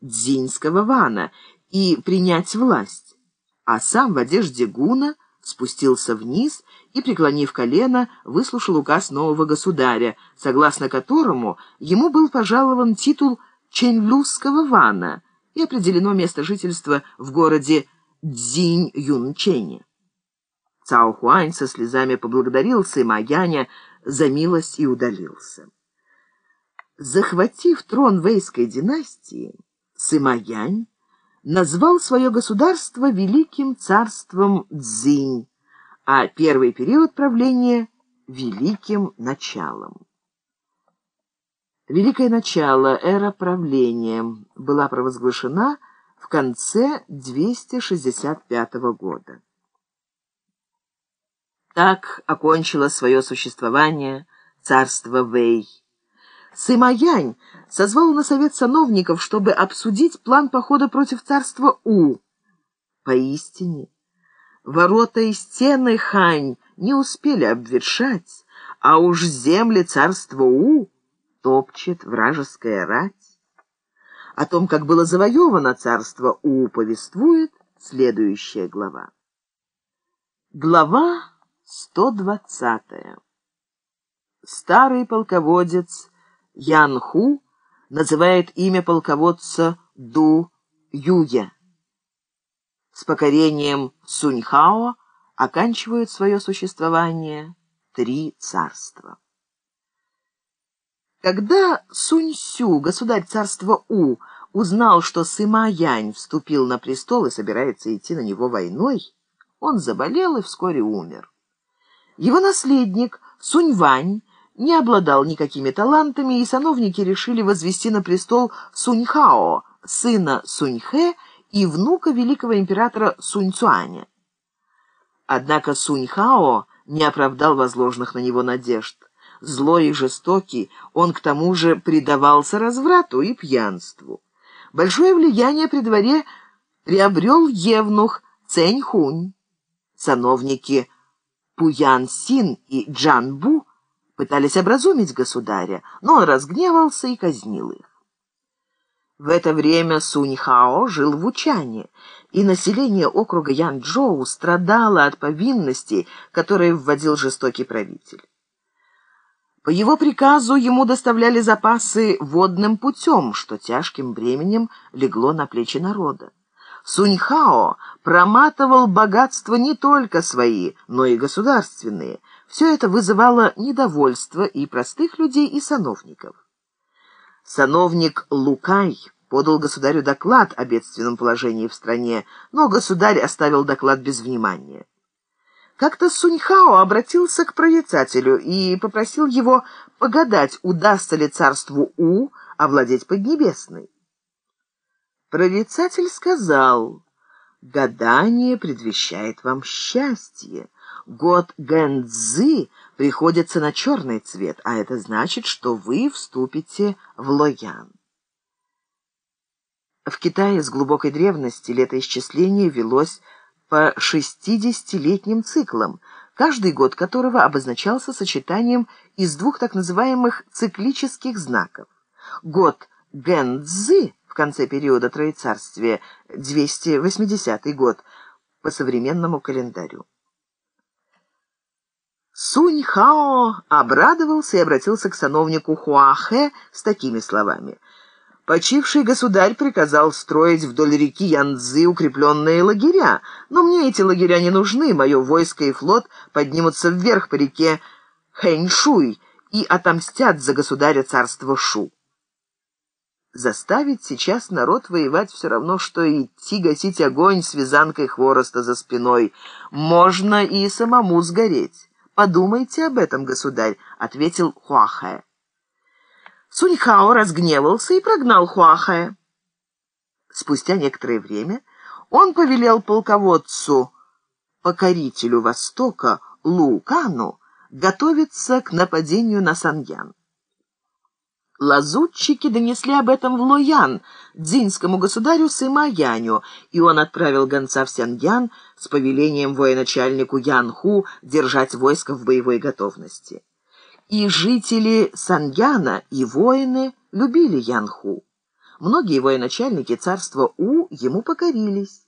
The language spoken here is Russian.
дзиньского вана и принять власть, а сам в одежде гуна спустился вниз и, преклонив колено, выслушал указ нового государя, согласно которому ему был пожалован титул Ченлюского вана и определено место жительства в городе Цзинь-Юнчене. Цао Хуань со слезами поблагодарил Сыма Яня за милость и удалился. Захватив трон Вейской династии, Сыма Янь назвал свое государство Великим царством Цзинь, а первый период правления — Великим началом. Великое начало, эра правления, была провозглашена в конце 265 года. Так окончило свое существование царство Вэй. Сымаянь созвал на совет сановников, чтобы обсудить план похода против царства У. Поистине, ворота и стены Хань не успели обветшать, а уж земли царства У топчет вражеская рать. О том, как было завоевано царство У, повествует следующая глава. Глава 120. Старый полководец Ян Ху называет имя полководца Ду Юя. С покорением Суньхао оканчивают свое существование три царства. Когда Сунь-Сю, государь царства У, узнал, что Сыма Янь вступил на престол и собирается идти на него войной, он заболел и вскоре умер. Его наследник Сунь-Вань не обладал никакими талантами, и сановники решили возвести на престол Сунь-Хао, сына Сунь-Хэ и внука великого императора Сунь-Цуаня. Однако Сунь-Хао не оправдал возложенных на него надежд злой и жестокий, он к тому же предавался разврату и пьянству. Большое влияние при дворе приобрел евнух Цэнь-Хунь. Сановники Пуян-Син и Джан-Бу пытались образумить государя, но он разгневался и казнил их. В это время Сунь-Хао жил в Учане, и население округа Ян-Джоу страдало от повинностей, которые вводил жестокий правитель. По его приказу ему доставляли запасы водным путем, что тяжким бременем легло на плечи народа. Суньхао проматывал богатства не только свои, но и государственные. Все это вызывало недовольство и простых людей, и сановников. Сановник Лукай подал государю доклад о бедственном положении в стране, но государь оставил доклад без внимания. Как-то Суньхао обратился к прорицателю и попросил его погадать, удастся ли царству У овладеть Поднебесной. Прорицатель сказал, «Гадание предвещает вам счастье. Год Гэнцзы приходится на черный цвет, а это значит, что вы вступите в Лоян». В Китае с глубокой древности летоисчисление велось по шестидесятилетним циклам, каждый год которого обозначался сочетанием из двух так называемых циклических знаков. Год Гэнцзы в конце периода Троецарствия, 280 год, по современному календарю. Сунь Хао обрадовался и обратился к сановнику Хуахэ с такими словами – Почивший государь приказал строить вдоль реки Янцзы укрепленные лагеря, но мне эти лагеря не нужны, мое войско и флот поднимутся вверх по реке Хэньшуй и отомстят за государя царства Шу. Заставить сейчас народ воевать все равно, что идти гасить огонь с вязанкой хвороста за спиной. Можно и самому сгореть. Подумайте об этом, государь, — ответил Хуахэ. Суньхао разгневался и прогнал Хуахая. Спустя некоторое время он повелел полководцу, покорителю Востока, Лукану, готовиться к нападению на Саньян. Лазутчики донесли об этом в Лоян, дзинскому государю Сымаяню, и он отправил гонца в Сяньян с повелением военачальнику Янху держать войско в боевой готовности. И жители Саньяна, и воины любили Янху. Многие военачальники царства У ему покорились.